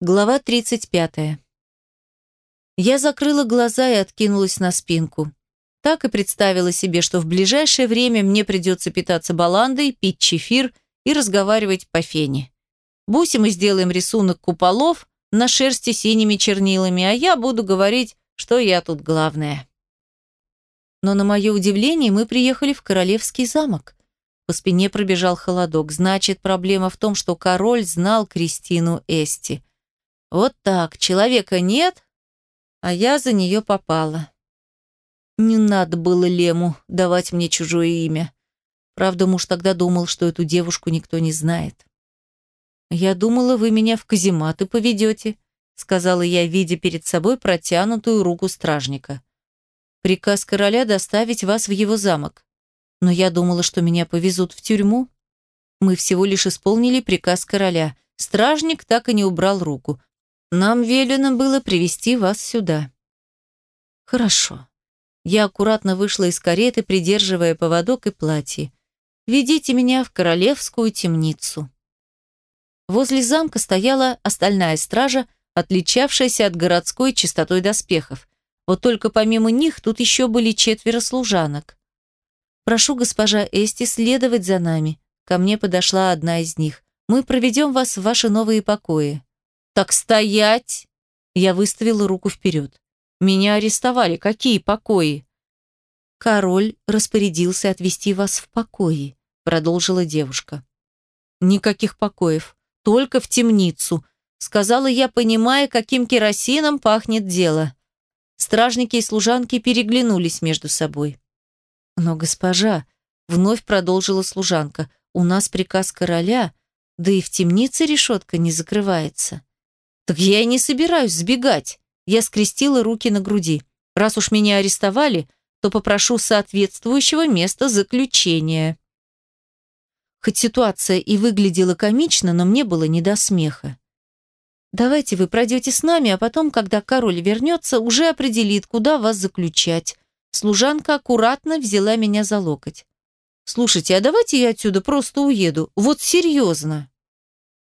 Глава 35. Я закрыла глаза и откинулась на спинку. Так и представила себе, что в ближайшее время мне придется питаться баландой, пить чефир и разговаривать по фене. Бусе мы сделаем рисунок куполов на шерсти синими чернилами, а я буду говорить, что я тут главная. Но на мое удивление мы приехали в Королевский замок. По спине пробежал холодок. Значит, проблема в том, что король знал Кристину Эсти. Вот так, человека нет, а я за нее попала. Не надо было Лему давать мне чужое имя. Правда, муж тогда думал, что эту девушку никто не знает. «Я думала, вы меня в казематы поведете», сказала я, видя перед собой протянутую руку стражника. «Приказ короля доставить вас в его замок. Но я думала, что меня повезут в тюрьму. Мы всего лишь исполнили приказ короля. Стражник так и не убрал руку. Нам велено было привести вас сюда». «Хорошо». Я аккуратно вышла из кареты, придерживая поводок и платье. «Ведите меня в королевскую темницу». Возле замка стояла остальная стража, отличавшаяся от городской чистотой доспехов. Вот только помимо них тут еще были четверо служанок. «Прошу госпожа Эсти следовать за нами». Ко мне подошла одна из них. «Мы проведем вас в ваши новые покои». «Так стоять!» Я выставила руку вперед. «Меня арестовали. Какие покои?» «Король распорядился отвезти вас в покои», продолжила девушка. «Никаких покоев. Только в темницу», сказала я, понимая, каким керосином пахнет дело. Стражники и служанки переглянулись между собой. «Но, госпожа», вновь продолжила служанка, «у нас приказ короля, да и в темнице решетка не закрывается». «Так я и не собираюсь сбегать!» Я скрестила руки на груди. «Раз уж меня арестовали, то попрошу соответствующего места заключения». Хоть ситуация и выглядела комично, но мне было не до смеха. «Давайте вы пройдете с нами, а потом, когда король вернется, уже определит, куда вас заключать». Служанка аккуратно взяла меня за локоть. «Слушайте, а давайте я отсюда просто уеду. Вот серьезно».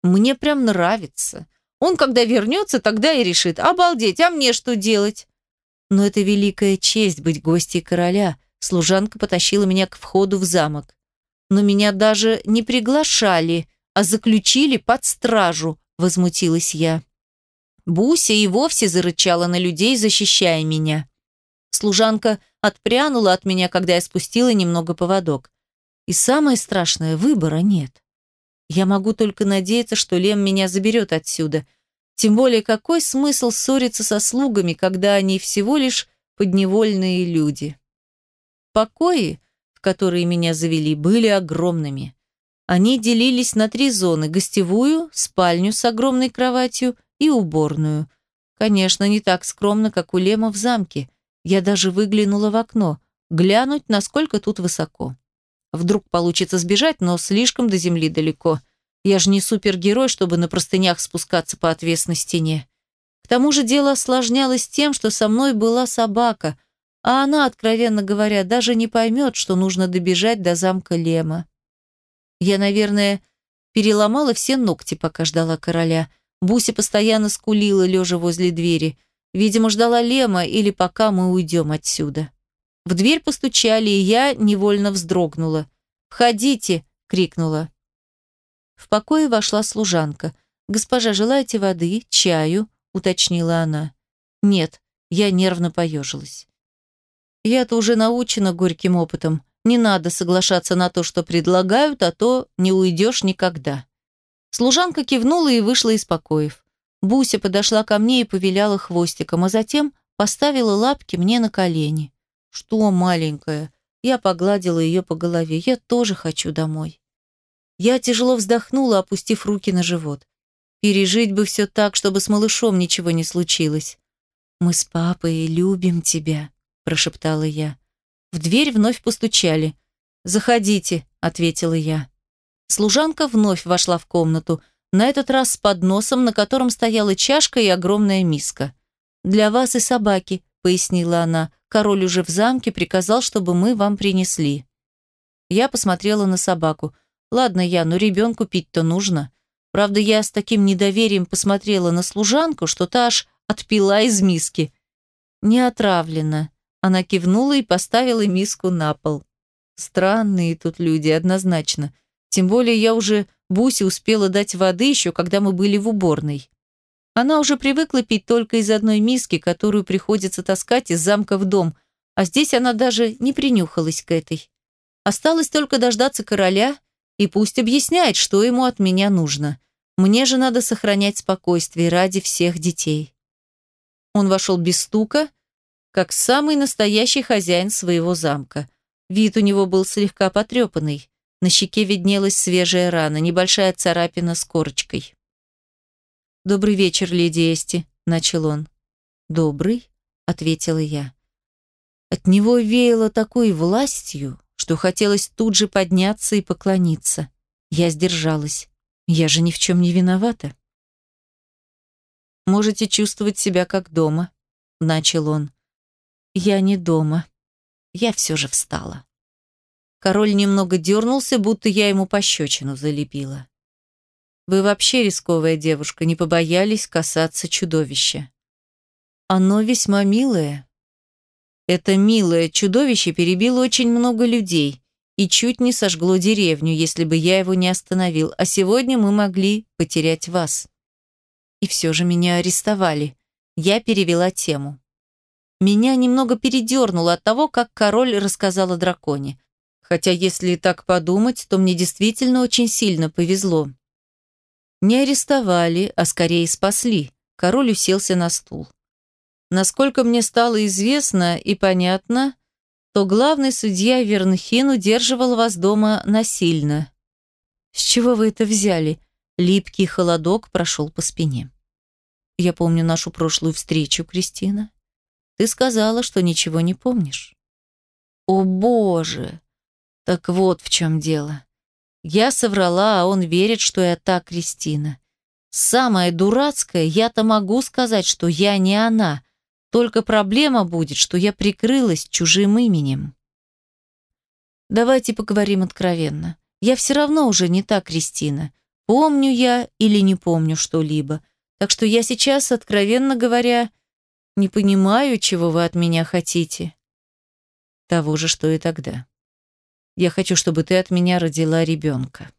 «Мне прям нравится. Он, когда вернется, тогда и решит. Обалдеть, а мне что делать? Но это великая честь быть гостьей короля. Служанка потащила меня к входу в замок. Но меня даже не приглашали, а заключили под стражу, возмутилась я. Буся и вовсе зарычала на людей, защищая меня. Служанка отпрянула от меня, когда я спустила немного поводок. И самое страшное, выбора нет. Я могу только надеяться, что Лем меня заберет отсюда. Тем более, какой смысл ссориться со слугами, когда они всего лишь подневольные люди? Покои, в которые меня завели, были огромными. Они делились на три зоны – гостевую, спальню с огромной кроватью и уборную. Конечно, не так скромно, как у Лема в замке. Я даже выглянула в окно, глянуть, насколько тут высоко. Вдруг получится сбежать, но слишком до земли далеко. Я же не супергерой, чтобы на простынях спускаться по отвесной стене. К тому же дело осложнялось тем, что со мной была собака, а она, откровенно говоря, даже не поймет, что нужно добежать до замка Лема. Я, наверное, переломала все ногти, пока ждала короля. Буся постоянно скулила, лежа возле двери. Видимо, ждала Лема или пока мы уйдем отсюда. В дверь постучали, и я невольно вздрогнула. «Входите!» — крикнула. В покое вошла служанка. «Госпожа, желаете воды, чаю?» — уточнила она. «Нет», — я нервно поежилась. «Я-то уже научена горьким опытом. Не надо соглашаться на то, что предлагают, а то не уйдешь никогда». Служанка кивнула и вышла из покоев. Буся подошла ко мне и повиляла хвостиком, а затем поставила лапки мне на колени. «Что, маленькая?» Я погладила ее по голове. «Я тоже хочу домой». Я тяжело вздохнула, опустив руки на живот. Пережить бы все так, чтобы с малышом ничего не случилось. «Мы с папой любим тебя», – прошептала я. В дверь вновь постучали. «Заходите», – ответила я. Служанка вновь вошла в комнату, на этот раз с подносом, на котором стояла чашка и огромная миска. «Для вас и собаки», – пояснила она. Король уже в замке приказал, чтобы мы вам принесли. Я посмотрела на собаку. Ладно я, но ребенку пить-то нужно. Правда, я с таким недоверием посмотрела на служанку, что та аж отпила из миски. Не отравлена. Она кивнула и поставила миску на пол. Странные тут люди, однозначно. Тем более я уже Бусе успела дать воды еще, когда мы были в уборной. Она уже привыкла пить только из одной миски, которую приходится таскать из замка в дом, а здесь она даже не принюхалась к этой. Осталось только дождаться короля, и пусть объясняет, что ему от меня нужно. Мне же надо сохранять спокойствие ради всех детей. Он вошел без стука, как самый настоящий хозяин своего замка. Вид у него был слегка потрепанный. На щеке виднелась свежая рана, небольшая царапина с корочкой. «Добрый вечер, леди Эсти», — начал он. «Добрый», — ответила я. От него веяло такой властью, что хотелось тут же подняться и поклониться. Я сдержалась. Я же ни в чем не виновата. «Можете чувствовать себя как дома», — начал он. «Я не дома. Я все же встала». Король немного дернулся, будто я ему пощечину залепила. Вы вообще рисковая девушка, не побоялись касаться чудовища. Оно весьма милое. Это милое чудовище перебило очень много людей и чуть не сожгло деревню, если бы я его не остановил, а сегодня мы могли потерять вас. И все же меня арестовали. Я перевела тему. Меня немного передернуло от того, как король рассказал о драконе. Хотя, если так подумать, то мне действительно очень сильно повезло. Не арестовали, а скорее спасли. Король уселся на стул. Насколько мне стало известно и понятно, то главный судья Вернхин удерживал вас дома насильно. С чего вы это взяли? Липкий холодок прошел по спине. Я помню нашу прошлую встречу, Кристина. Ты сказала, что ничего не помнишь. О, Боже! Так вот в чем дело. Я соврала, а он верит, что я та Кристина. Самое дурацкое, я-то могу сказать, что я не она. Только проблема будет, что я прикрылась чужим именем. Давайте поговорим откровенно. Я все равно уже не та Кристина. Помню я или не помню что-либо. Так что я сейчас, откровенно говоря, не понимаю, чего вы от меня хотите. Того же, что и тогда. Я хочу, чтобы ты от меня родила ребенка.